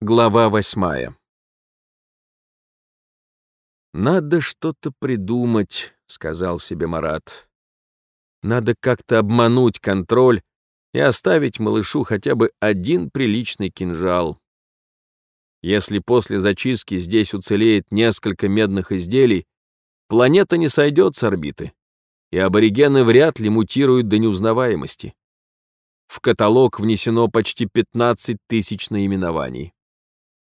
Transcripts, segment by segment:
Глава восьмая. «Надо что-то придумать», — сказал себе Марат. «Надо как-то обмануть контроль и оставить малышу хотя бы один приличный кинжал. Если после зачистки здесь уцелеет несколько медных изделий, планета не сойдет с орбиты, и аборигены вряд ли мутируют до неузнаваемости. В каталог внесено почти 15 тысяч наименований.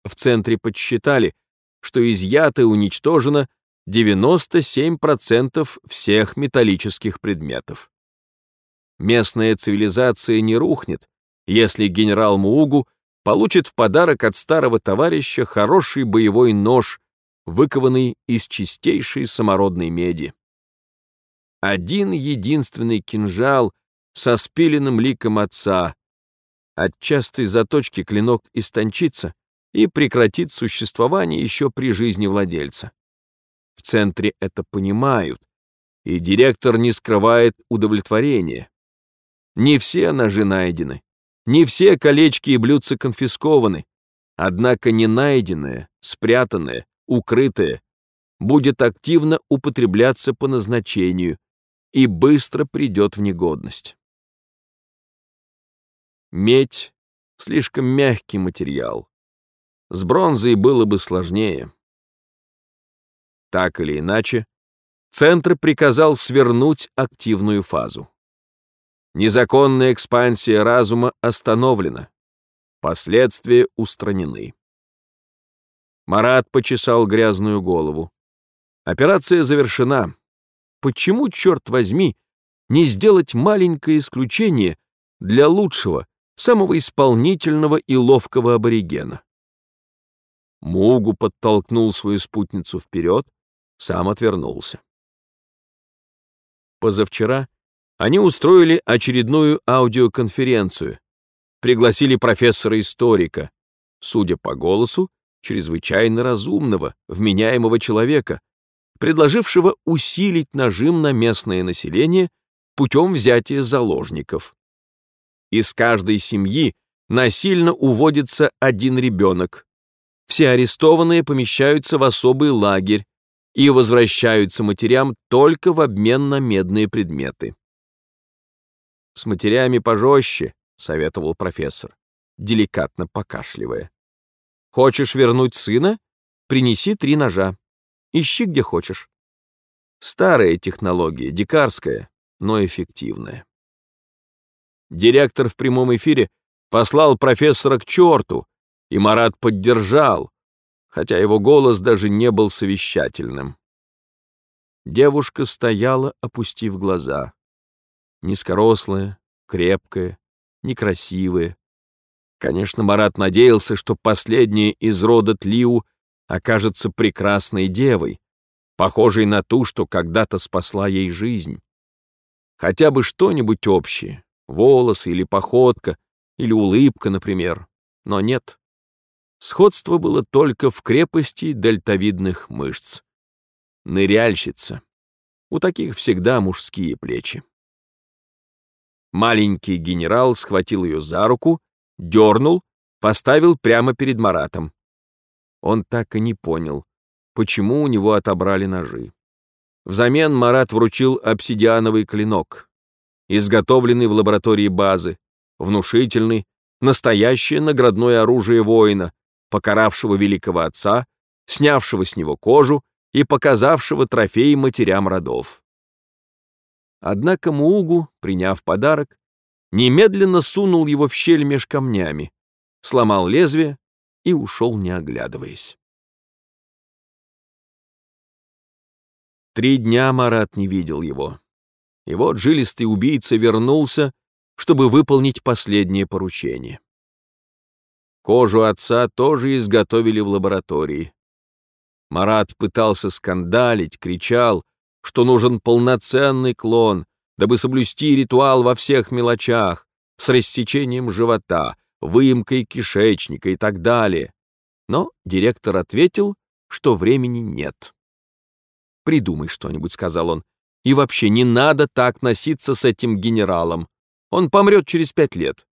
В центре подсчитали, что изъято и уничтожено 97% всех металлических предметов. Местная цивилизация не рухнет, если генерал Муугу получит в подарок от старого товарища хороший боевой нож, выкованный из чистейшей самородной меди. Один единственный кинжал со спиленным ликом отца. От частой заточки клинок истончится, и прекратит существование еще при жизни владельца. В центре это понимают, и директор не скрывает удовлетворения. Не все ножи найдены, не все колечки и блюдца конфискованы, однако не найденное, спрятанное, укрытое будет активно употребляться по назначению и быстро придет в негодность. Медь — слишком мягкий материал, с бронзой было бы сложнее. Так или иначе, Центр приказал свернуть активную фазу. Незаконная экспансия разума остановлена. Последствия устранены. Марат почесал грязную голову. Операция завершена. Почему, черт возьми, не сделать маленькое исключение для лучшего, самого исполнительного и ловкого аборигена? Мугу подтолкнул свою спутницу вперед, сам отвернулся. Позавчера они устроили очередную аудиоконференцию, пригласили профессора-историка, судя по голосу, чрезвычайно разумного, вменяемого человека, предложившего усилить нажим на местное население путем взятия заложников. Из каждой семьи насильно уводится один ребенок, все арестованные помещаются в особый лагерь и возвращаются матерям только в обмен на медные предметы. «С матерями пожестче», — советовал профессор, деликатно покашливая. «Хочешь вернуть сына? Принеси три ножа. Ищи где хочешь». Старая технология, дикарская, но эффективная. Директор в прямом эфире послал профессора к черту, и Марат поддержал, хотя его голос даже не был совещательным. Девушка стояла, опустив глаза. Низкорослая, крепкая, некрасивая. Конечно, Марат надеялся, что последняя из рода Тлиу окажется прекрасной девой, похожей на ту, что когда-то спасла ей жизнь. Хотя бы что-нибудь общее, волосы или походка, или улыбка, например. Но нет. Сходство было только в крепости дельтовидных мышц. Ныряльщица. У таких всегда мужские плечи. Маленький генерал схватил ее за руку, дернул, поставил прямо перед Маратом. Он так и не понял, почему у него отобрали ножи. Взамен Марат вручил обсидиановый клинок, изготовленный в лаборатории базы, внушительный, настоящее наградное оружие воина, покаравшего великого отца, снявшего с него кожу и показавшего трофеи матерям родов. Однако Муугу, приняв подарок, немедленно сунул его в щель меж камнями, сломал лезвие и ушел, не оглядываясь. Три дня Марат не видел его. И вот жилистый убийца вернулся, чтобы выполнить последнее поручение. Кожу отца тоже изготовили в лаборатории. Марат пытался скандалить, кричал, что нужен полноценный клон, дабы соблюсти ритуал во всех мелочах, с рассечением живота, выемкой кишечника и так далее. Но директор ответил, что времени нет. «Придумай что-нибудь», — сказал он, — «и вообще не надо так носиться с этим генералом. Он помрет через пять лет.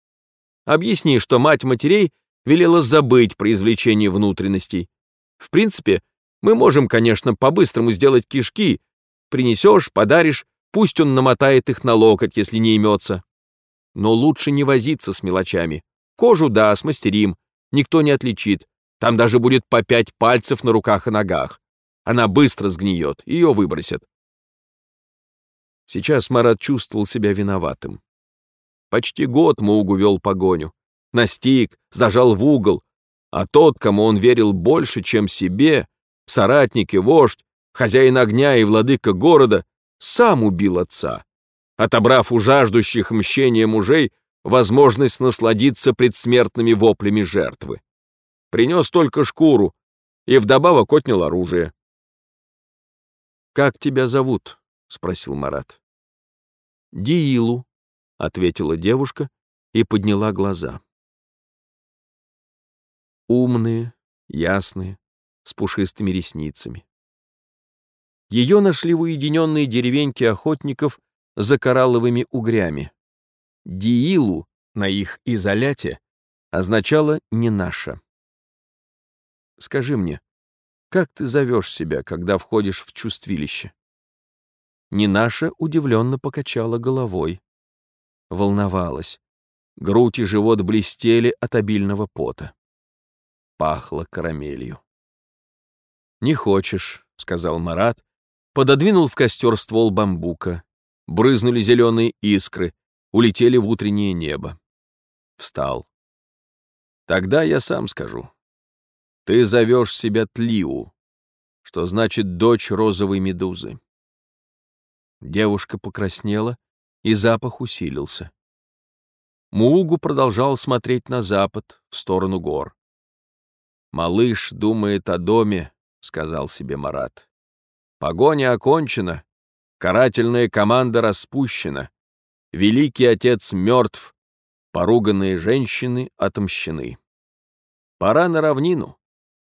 Объясни, что мать матерей велела забыть про извлечение внутренностей. В принципе, мы можем, конечно, по-быстрому сделать кишки. Принесешь, подаришь, пусть он намотает их на локоть, если не имется. Но лучше не возиться с мелочами. Кожу, да, смастерим, никто не отличит. Там даже будет по пять пальцев на руках и ногах. Она быстро сгниет, ее выбросят. Сейчас Марат чувствовал себя виноватым. Почти год Мугу вел погоню. Настиг, зажал в угол. А тот, кому он верил больше, чем себе, соратник и вождь, хозяин огня и владыка города, сам убил отца, отобрав у жаждущих мщения мужей возможность насладиться предсмертными воплями жертвы. Принес только шкуру и вдобавок отнял оружие. «Как тебя зовут?» — спросил Марат. «Диилу», — ответила девушка и подняла глаза. Умные, ясные, с пушистыми ресницами. Ее нашли в уединенной деревеньке охотников за коралловыми угрями. Диилу на их изоляте означало «не наша». Скажи мне, как ты зовешь себя, когда входишь в чувствилище? Не наша удивленно покачала головой. Волновалась. Грудь и живот блестели от обильного пота. Пахло карамелью. «Не хочешь», — сказал Марат, пододвинул в костер ствол бамбука. Брызнули зеленые искры, улетели в утреннее небо. Встал. «Тогда я сам скажу. Ты зовешь себя Тлиу, что значит дочь розовой медузы. Девушка покраснела, и запах усилился. Муугу продолжал смотреть на запад, в сторону гор. «Малыш думает о доме», — сказал себе Марат. «Погоня окончена, карательная команда распущена, великий отец мертв, поруганные женщины отомщены. Пора на равнину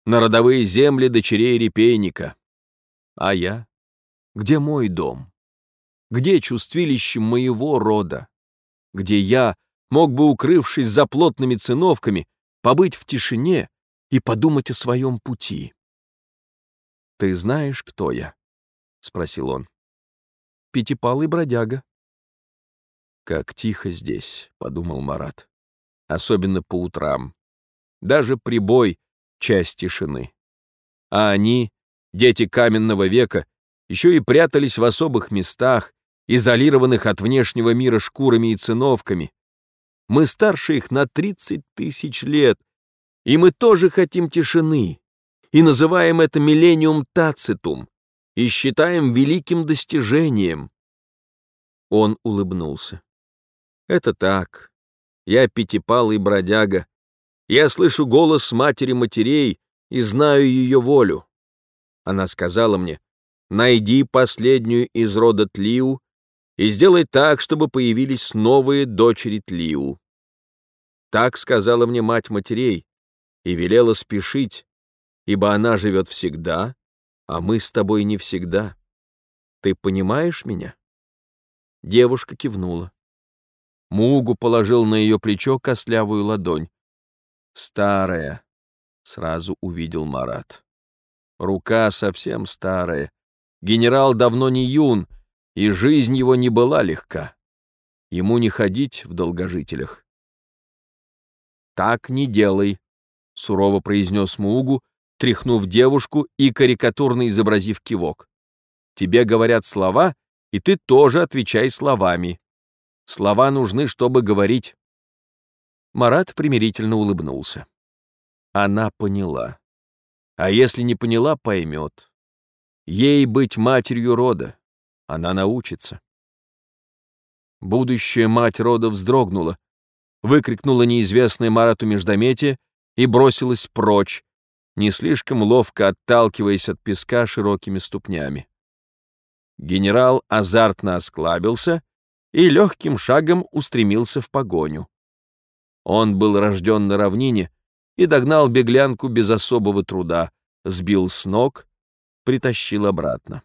на родовые земли дочерей репейника. А я? Где мой дом? Где чувствилище моего рода? Где я мог бы, укрывшись за плотными циновками, побыть в тишине и подумать о своем пути? «Ты знаешь, кто я?» — спросил он. «Пятипалый бродяга». «Как тихо здесь», — подумал Марат. «Особенно по утрам. Даже прибой часть тишины. А они, дети каменного века, еще и прятались в особых местах, изолированных от внешнего мира шкурами и циновками. Мы старше их на 30 тысяч лет, и мы тоже хотим тишины, и называем это миллениум тацитум, и считаем великим достижением. Он улыбнулся. Это так. Я пятипалый бродяга, я слышу голос матери матерей и знаю ее волю. Она сказала мне, найди последнюю из рода Тлиу и сделай так, чтобы появились новые дочери Тлиу. Так сказала мне мать матерей и велела спешить, ибо она живет всегда, а мы с тобой не всегда. Ты понимаешь меня?» Девушка кивнула. Мугу положил на ее плечо костлявую ладонь. Старая, сразу увидел Марат. Рука совсем старая. Генерал давно не юн, и жизнь его не была легка. Ему не ходить в долгожителях. «Так не делай», — сурово произнес Мугу, тряхнув девушку и карикатурно изобразив кивок. «Тебе говорят слова, и ты тоже отвечай словами. Слова нужны, чтобы говорить. Марат примирительно улыбнулся. Она поняла. А если не поняла, поймет. Ей быть матерью рода. Она научится. Будущая мать рода вздрогнула, выкрикнула неизвестное Марату междометие и бросилась прочь, не слишком ловко отталкиваясь от песка широкими ступнями. Генерал азартно осклабился и легким шагом устремился в погоню. Он был рожден на равнине и догнал беглянку без особого труда, сбил с ног, притащил обратно.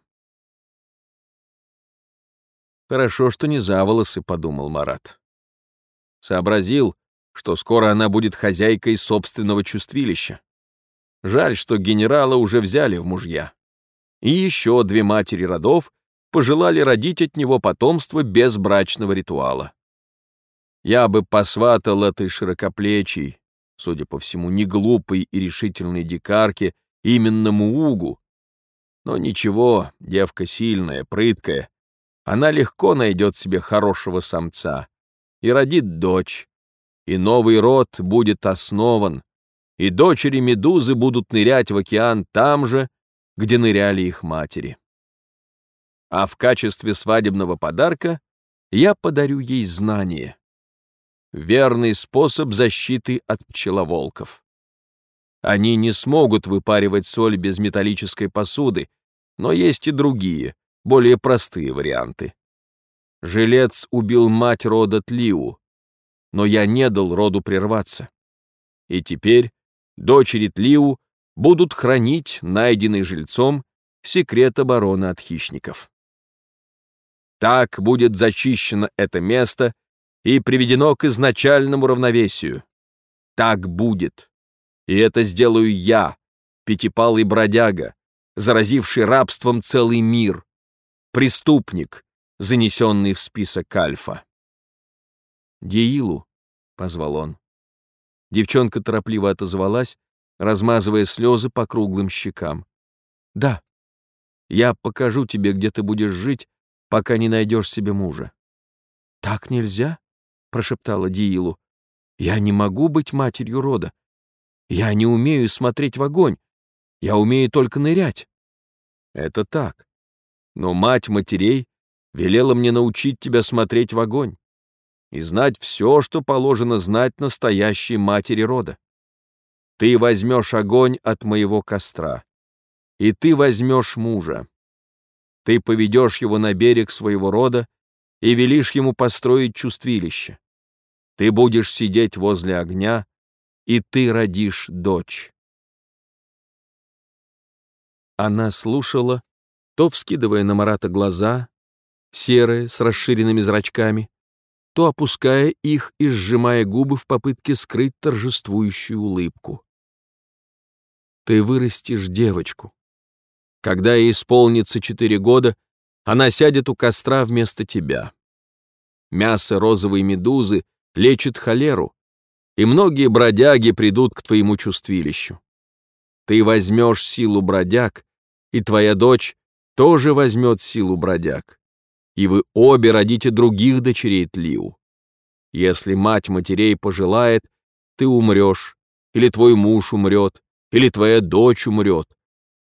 «Хорошо, что не за волосы», — подумал Марат. Сообразил, что скоро она будет хозяйкой собственного чувствилища. Жаль, что генерала уже взяли в мужья. И еще две матери родов пожелали родить от него потомство без брачного ритуала. Я бы посватал этой широкоплечей, судя по всему, не глупой и решительной дикарке, именно Муугу. Но ничего, девка сильная, прыткая. Она легко найдет себе хорошего самца и родит дочь, и новый род будет основан, и дочери Медузы будут нырять в океан там же, где ныряли их матери. А в качестве свадебного подарка я подарю ей знание. Верный способ защиты от пчеловолков. Они не смогут выпаривать соль без металлической посуды, но есть и другие, более простые варианты. Жилец убил мать рода Тлиу, но я не дал роду прерваться. И теперь дочери Тлиу будут хранить найденный жильцом секрет обороны от хищников. Так будет зачищено это место и приведено к изначальному равновесию. Так будет. И это сделаю я, пятипалый бродяга, заразивший рабством целый мир, преступник, занесенный в список Альфа. «Деилу», — позвал он. Девчонка торопливо отозвалась, размазывая слезы по круглым щекам. «Да, я покажу тебе, где ты будешь жить, пока не найдешь себе мужа». «Так нельзя?» — прошептала Диилу. «Я не могу быть матерью рода. Я не умею смотреть в огонь. Я умею только нырять». «Это так. Но мать матерей велела мне научить тебя смотреть в огонь и знать все, что положено знать настоящей матери рода. Ты возьмешь огонь от моего костра, и ты возьмешь мужа. Ты поведешь его на берег своего рода и велишь ему построить чувствилище. Ты будешь сидеть возле огня, и ты родишь дочь. Она слушала, то вскидывая на Марата глаза, серые, с расширенными зрачками, то опуская их и сжимая губы в попытке скрыть торжествующую улыбку. «Ты вырастешь девочку. Когда ей исполнится четыре года, она сядет у костра вместо тебя. Мясо розовой медузы лечит холеру, и многие бродяги придут к твоему чувствилищу. Ты возьмешь силу бродяг, и твоя дочь тоже возьмет силу бродяг и вы обе родите других дочерей Тлиу. Если мать матерей пожелает, ты умрешь, или твой муж умрет, или твоя дочь умрет,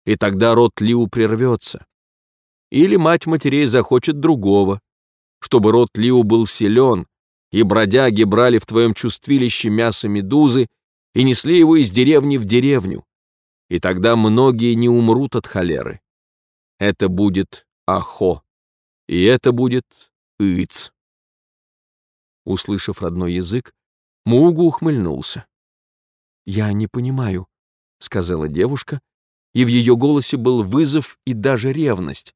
и тогда род Тлиу прервется. Или мать матерей захочет другого, чтобы род Лиу был силен, и бродяги брали в твоем чувствилище мясо медузы и несли его из деревни в деревню, и тогда многие не умрут от холеры. Это будет Ахо и это будет Иц. Услышав родной язык, Мугу ухмыльнулся. «Я не понимаю», — сказала девушка, и в ее голосе был вызов и даже ревность.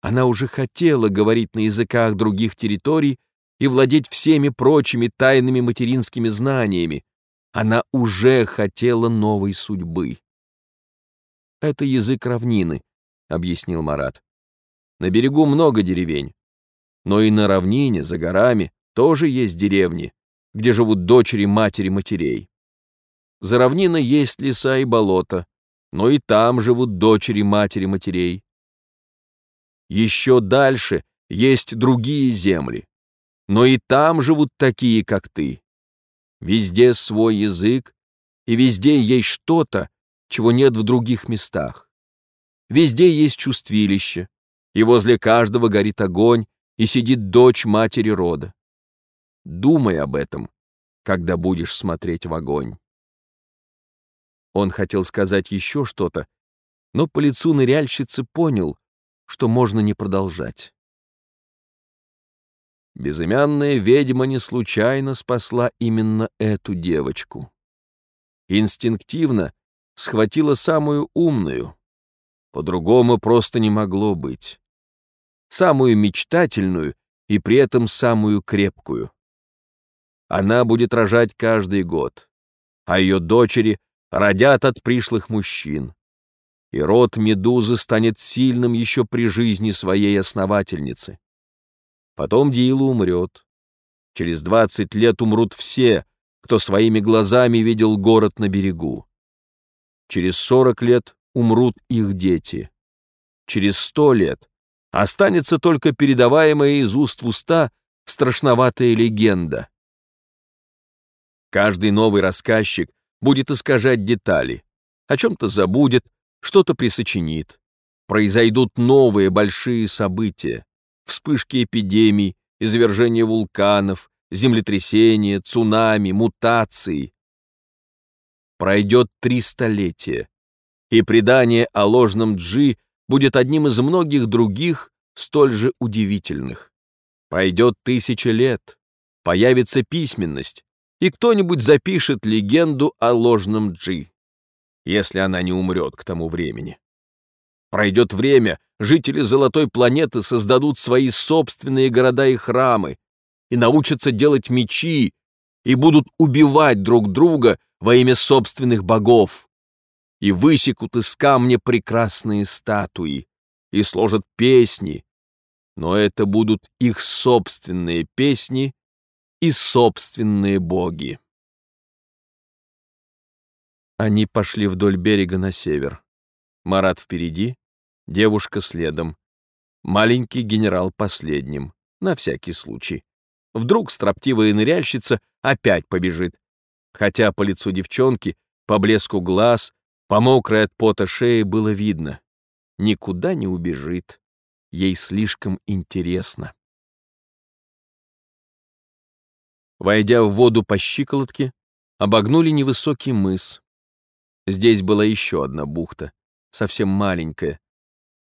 Она уже хотела говорить на языках других территорий и владеть всеми прочими тайными материнскими знаниями. Она уже хотела новой судьбы. «Это язык равнины», — объяснил Марат. На берегу много деревень. Но и на равнине, за горами, тоже есть деревни, где живут дочери матери матерей. За равниной есть леса и болота, но и там живут дочери матери матерей. Еще дальше есть другие земли, но и там живут такие, как ты. Везде свой язык, и везде есть что-то, чего нет в других местах. Везде есть чувствилище, и возле каждого горит огонь, и сидит дочь матери рода. Думай об этом, когда будешь смотреть в огонь. Он хотел сказать еще что-то, но по лицу ныряльщицы понял, что можно не продолжать. Безымянная ведьма не случайно спасла именно эту девочку. Инстинктивно схватила самую умную. По-другому просто не могло быть самую мечтательную и при этом самую крепкую. она будет рожать каждый год, а ее дочери родят от пришлых мужчин. И род Медузы станет сильным еще при жизни своей основательницы. Потом Диила умрет. Через двадцать лет умрут все, кто своими глазами видел город на берегу. Через сорок лет умрут их дети. Через сто лет останется только передаваемая из уст в уста страшноватая легенда. Каждый новый рассказчик будет искажать детали, о чем-то забудет, что-то присочинит. Произойдут новые большие события, вспышки эпидемий, извержения вулканов, землетрясения, цунами, мутации. Пройдет три столетия, и предание о ложном Джи будет одним из многих других, столь же удивительных. Пройдет тысяча лет, появится письменность, и кто-нибудь запишет легенду о ложном Джи, если она не умрет к тому времени. Пройдет время, жители Золотой планеты создадут свои собственные города и храмы, и научатся делать мечи, и будут убивать друг друга во имя собственных богов, и высекут из камня прекрасные статуи, и сложат песни, но это будут их собственные песни и собственные боги. Они пошли вдоль берега на север. Марат впереди, девушка следом. Маленький генерал последним, на всякий случай. Вдруг строптивая ныряльщица опять побежит. Хотя по лицу девчонки, по блеску глаз, по мокрой от пота шее было видно. Никуда не убежит. Ей слишком интересно. Войдя в воду по щиколотке, обогнули невысокий мыс. Здесь была еще одна бухта, совсем маленькая.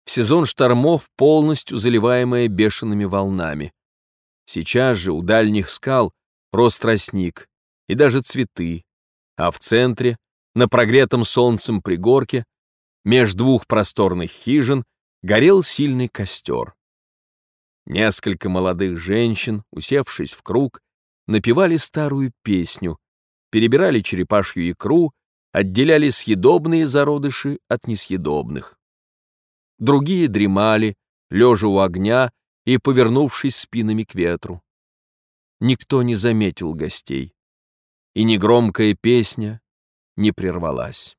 В сезон штормов полностью заливаемая бешеными волнами. Сейчас же у дальних скал рос тростник и даже цветы, а в центре, на прогретом солнцем пригорке, меж двух просторных хижин, горел сильный костер. Несколько молодых женщин, усевшись в круг, напевали старую песню, перебирали черепашью икру, отделяли съедобные зародыши от несъедобных. Другие дремали, лежа у огня и повернувшись спинами к ветру. Никто не заметил гостей, и негромкая песня не прервалась.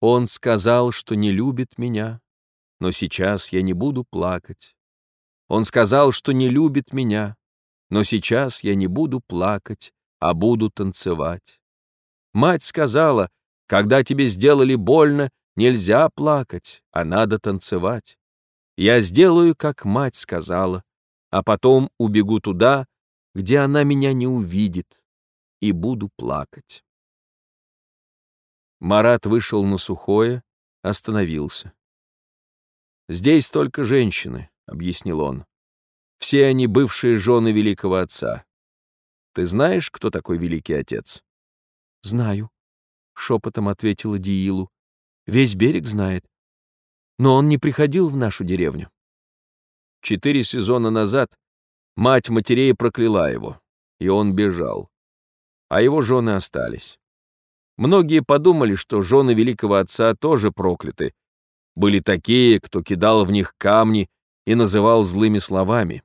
Он сказал, что не любит меня, но сейчас я не буду плакать. Он сказал, что не любит меня, но сейчас я не буду плакать, а буду танцевать. Мать сказала, когда тебе сделали больно, нельзя плакать, а надо танцевать. Я сделаю, как мать сказала, а потом убегу туда, где она меня не увидит, и буду плакать. Марат вышел на сухое, остановился. «Здесь только женщины», — объяснил он. Все они бывшие жены великого отца. Ты знаешь, кто такой великий отец? Знаю, шепотом ответила Диилу. Весь берег знает. Но он не приходил в нашу деревню. Четыре сезона назад мать матерей прокляла его, и он бежал. А его жены остались. Многие подумали, что жены великого отца тоже прокляты. Были такие, кто кидал в них камни и называл злыми словами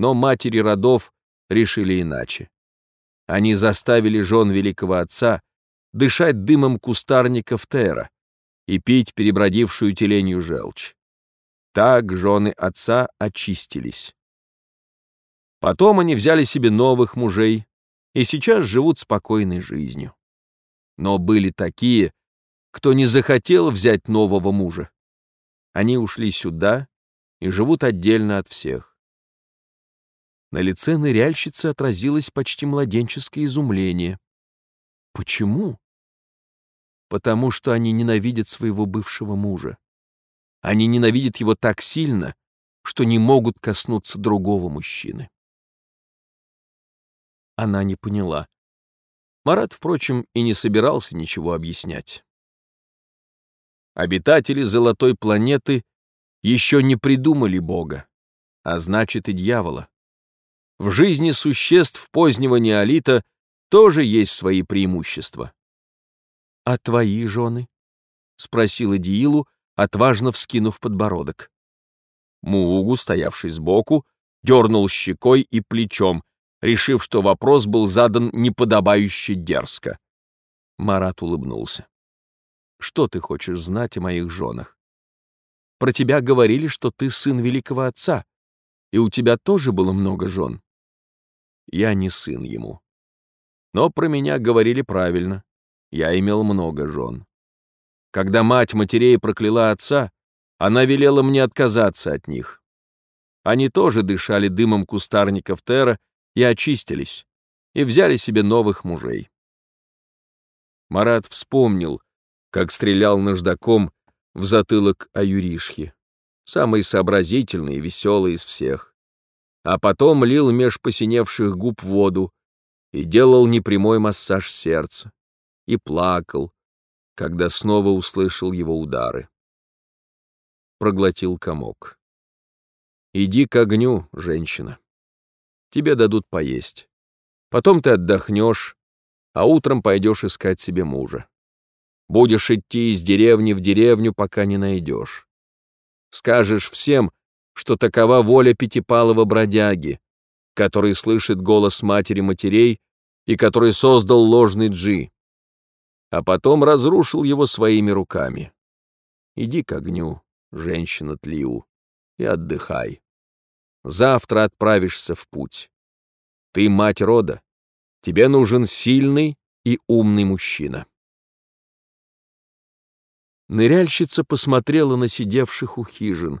но матери родов решили иначе. Они заставили жен великого отца дышать дымом кустарников Тера и пить перебродившую теленью желчь. Так жены отца очистились. Потом они взяли себе новых мужей и сейчас живут спокойной жизнью. Но были такие, кто не захотел взять нового мужа. Они ушли сюда и живут отдельно от всех. На лице ныряльщицы отразилось почти младенческое изумление. Почему? Потому что они ненавидят своего бывшего мужа. Они ненавидят его так сильно, что не могут коснуться другого мужчины. Она не поняла. Марат, впрочем, и не собирался ничего объяснять. Обитатели золотой планеты еще не придумали Бога, а значит и дьявола. В жизни существ позднего неолита тоже есть свои преимущества. «А твои жены?» — спросила Диилу, отважно вскинув подбородок. Муугу, стоявший сбоку, дернул щекой и плечом, решив, что вопрос был задан неподобающе дерзко. Марат улыбнулся. «Что ты хочешь знать о моих женах? Про тебя говорили, что ты сын великого отца, и у тебя тоже было много жен. Я не сын ему. Но про меня говорили правильно. Я имел много жен. Когда мать матерей прокляла отца, она велела мне отказаться от них. Они тоже дышали дымом кустарников Тера и очистились, и взяли себе новых мужей. Марат вспомнил, как стрелял наждаком в затылок Аюришхи, самый сообразительный и веселый из всех. А потом лил меж посиневших губ воду и делал непрямой массаж сердца, и плакал, когда снова услышал его удары. Проглотил комок. «Иди к огню, женщина. Тебе дадут поесть. Потом ты отдохнешь, а утром пойдешь искать себе мужа. Будешь идти из деревни в деревню, пока не найдешь. Скажешь всем, что такова воля пятипалого бродяги, который слышит голос матери матерей и который создал ложный джи, а потом разрушил его своими руками. Иди к огню, женщина Тлиу, и отдыхай. Завтра отправишься в путь. Ты мать рода. Тебе нужен сильный и умный мужчина. Ныряльщица посмотрела на сидевших у хижин,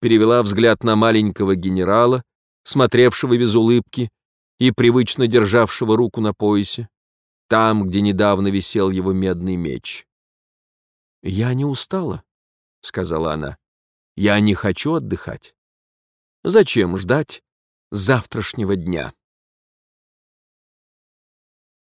перевела взгляд на маленького генерала, смотревшего без улыбки и привычно державшего руку на поясе, там, где недавно висел его медный меч. «Я не устала», — сказала она. «Я не хочу отдыхать. Зачем ждать завтрашнего дня?»